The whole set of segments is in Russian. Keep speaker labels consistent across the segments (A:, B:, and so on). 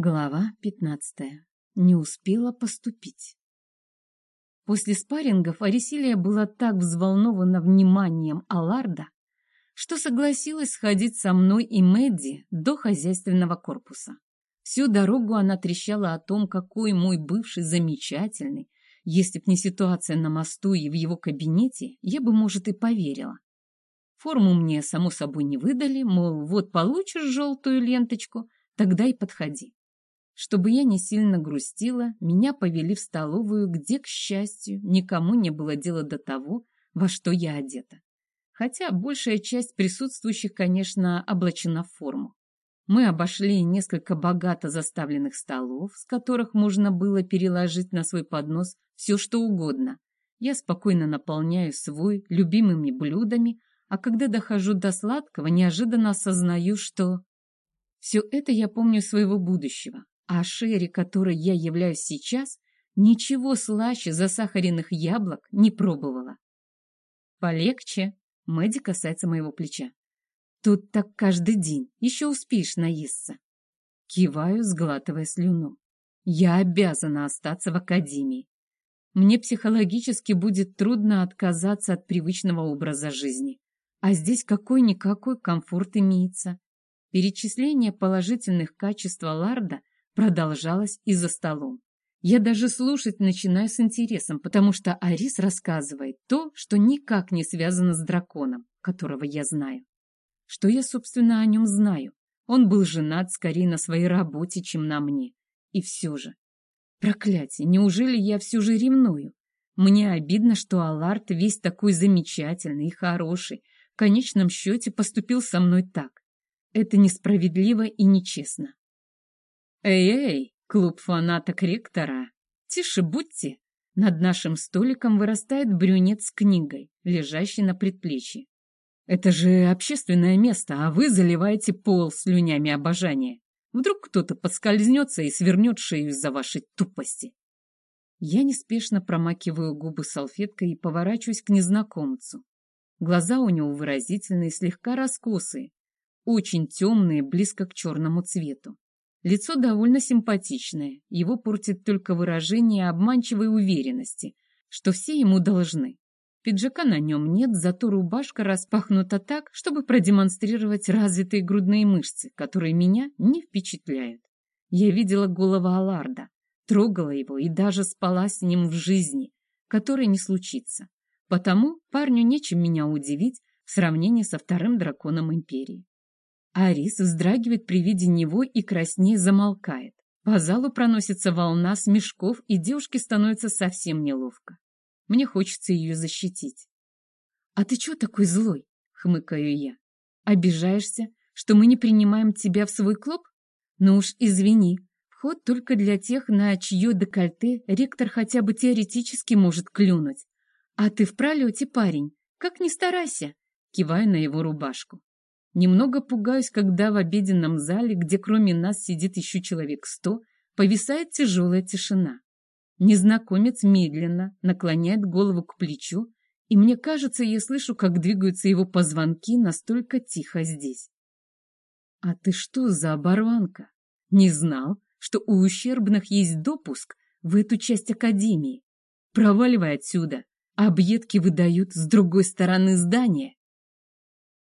A: Глава пятнадцатая. Не успела поступить. После спаррингов Арисилия была так взволнована вниманием Аларда, что согласилась сходить со мной и Мэдди до хозяйственного корпуса. Всю дорогу она трещала о том, какой мой бывший замечательный. Если б не ситуация на мосту и в его кабинете, я бы, может, и поверила. Форму мне, само собой, не выдали, мол, вот получишь желтую ленточку, тогда и подходи. Чтобы я не сильно грустила, меня повели в столовую, где, к счастью, никому не было дела до того, во что я одета. Хотя большая часть присутствующих, конечно, облачена в форму. Мы обошли несколько богато заставленных столов, с которых можно было переложить на свой поднос все, что угодно. Я спокойно наполняю свой любимыми блюдами, а когда дохожу до сладкого, неожиданно осознаю, что... Все это я помню своего будущего, а Шерри, которой я являюсь сейчас, ничего слаще засахаренных яблок не пробовала. Полегче. Мэдди касается моего плеча. Тут так каждый день. Еще успеешь наесться. Киваю, сглатывая слюну. Я обязана остаться в академии. Мне психологически будет трудно отказаться от привычного образа жизни. А здесь какой-никакой комфорт имеется. Перечисление положительных качеств Ларда продолжалось и за столом. Я даже слушать начинаю с интересом, потому что Арис рассказывает то, что никак не связано с драконом, которого я знаю. Что я, собственно, о нем знаю? Он был женат скорее на своей работе, чем на мне. И все же. Проклятие, неужели я все же ревную? Мне обидно, что Аларт весь такой замечательный и хороший, в конечном счете поступил со мной так. Это несправедливо и нечестно. «Эй-эй, клуб фанаток ректора! Тише будьте!» Над нашим столиком вырастает брюнет с книгой, лежащей на предплечье. «Это же общественное место, а вы заливаете пол слюнями обожания. Вдруг кто-то подскользнется и свернет шею из-за вашей тупости». Я неспешно промакиваю губы салфеткой и поворачиваюсь к незнакомцу. Глаза у него выразительные, слегка раскосые, очень темные, близко к черному цвету. Лицо довольно симпатичное, его портит только выражение обманчивой уверенности, что все ему должны. Пиджака на нем нет, зато рубашка распахнута так, чтобы продемонстрировать развитые грудные мышцы, которые меня не впечатляют. Я видела голову Аларда, трогала его и даже спала с ним в жизни, которой не случится. Потому парню нечем меня удивить в сравнении со вторым драконом Империи. Арис вздрагивает при виде него и краснее замолкает. По залу проносится волна смешков, и девушке становится совсем неловко. Мне хочется ее защитить. «А ты чего такой злой?» — хмыкаю я. «Обижаешься, что мы не принимаем тебя в свой клуб? Ну уж извини, вход только для тех, на чье декольте ректор хотя бы теоретически может клюнуть. А ты в пролете, парень, как ни старайся!» Киваю на его рубашку. Немного пугаюсь, когда в обеденном зале, где кроме нас сидит еще человек сто, повисает тяжелая тишина. Незнакомец медленно наклоняет голову к плечу, и мне кажется, я слышу, как двигаются его позвонки настолько тихо здесь. «А ты что за оборванка? Не знал, что у ущербных есть допуск в эту часть Академии? Проваливай отсюда, объедки выдают с другой стороны здания»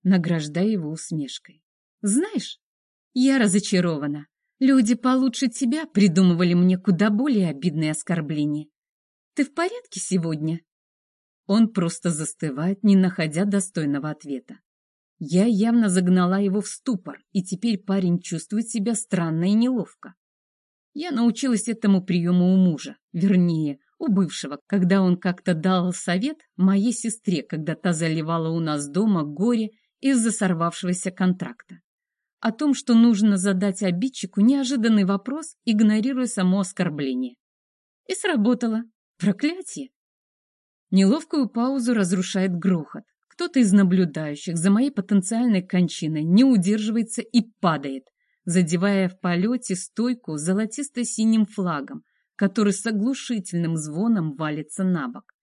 A: награждая его усмешкой. «Знаешь, я разочарована. Люди получше тебя придумывали мне куда более обидные оскорбления. Ты в порядке сегодня?» Он просто застывает, не находя достойного ответа. Я явно загнала его в ступор, и теперь парень чувствует себя странно и неловко. Я научилась этому приему у мужа, вернее, у бывшего, когда он как-то дал совет моей сестре, когда та заливала у нас дома горе из-за сорвавшегося контракта. О том, что нужно задать обидчику неожиданный вопрос, игнорируя само оскорбление. И сработало. Проклятие! Неловкую паузу разрушает грохот. Кто-то из наблюдающих за моей потенциальной кончиной не удерживается и падает, задевая в полете стойку золотисто-синим флагом, который с оглушительным звоном валится на бок.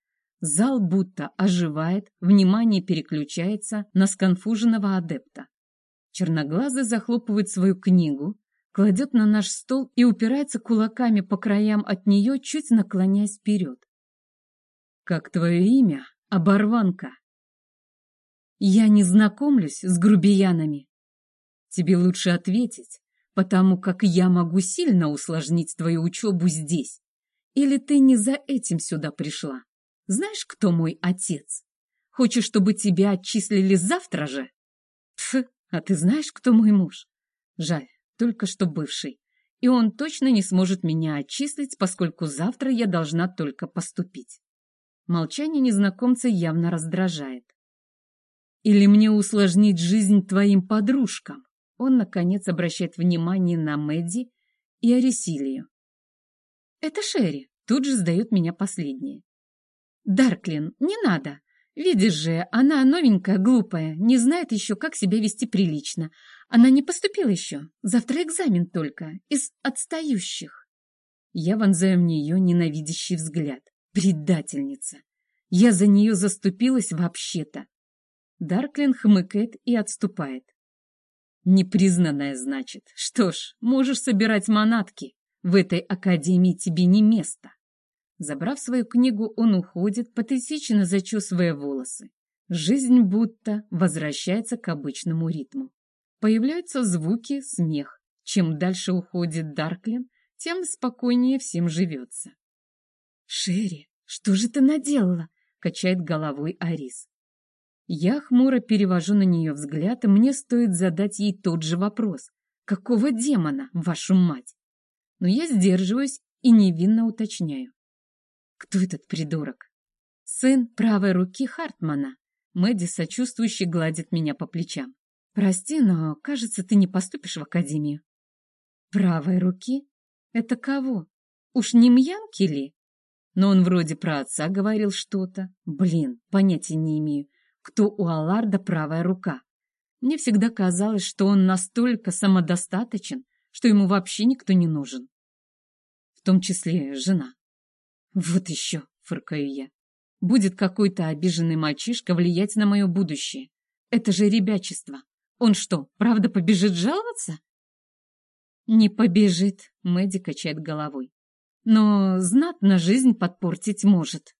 A: Зал будто оживает, внимание переключается на сконфуженного адепта. Черноглазый захлопывает свою книгу, кладет на наш стол и упирается кулаками по краям от нее, чуть наклоняясь вперед. «Как твое имя, оборванка?» «Я не знакомлюсь с грубиянами. Тебе лучше ответить, потому как я могу сильно усложнить твою учебу здесь. Или ты не за этим сюда пришла? Знаешь, кто мой отец? Хочешь, чтобы тебя отчислили завтра же? Пф, а ты знаешь, кто мой муж? Жаль, только что бывший. И он точно не сможет меня отчислить, поскольку завтра я должна только поступить. Молчание незнакомца явно раздражает. Или мне усложнить жизнь твоим подружкам? Он, наконец, обращает внимание на Мэдди и Аресилию. Это Шерри, тут же сдает меня последнее. Дарклин, не надо. Видишь же, она новенькая, глупая, не знает еще, как себя вести прилично. Она не поступила еще. Завтра экзамен только. Из отстающих. Я вонзаю в нее ненавидящий взгляд. Предательница. Я за нее заступилась вообще-то. Дарклин хмыкает и отступает. Непризнанная, значит. Что ж, можешь собирать манатки. В этой академии тебе не место. Забрав свою книгу, он уходит, патетично зачесывая волосы. Жизнь будто возвращается к обычному ритму. Появляются звуки, смех. Чем дальше уходит Дарклин, тем спокойнее всем живется. «Шерри, что же ты наделала?» — качает головой Арис. Я хмуро перевожу на нее взгляд, и мне стоит задать ей тот же вопрос. «Какого демона, вашу мать?» Но я сдерживаюсь и невинно уточняю. Кто этот придурок? Сын правой руки Хартмана. Мэдди сочувствующе гладит меня по плечам. Прости, но, кажется, ты не поступишь в академию. Правой руки? Это кого? Уж не Мьянки ли? Но он вроде про отца говорил что-то. Блин, понятия не имею, кто у Алларда правая рука. Мне всегда казалось, что он настолько самодостаточен, что ему вообще никто не нужен. В том числе жена. «Вот еще!» — фыркаю я. «Будет какой-то обиженный мальчишка влиять на мое будущее. Это же ребячество. Он что, правда побежит жаловаться?» «Не побежит», — Мэдди качает головой. «Но знатно жизнь подпортить может».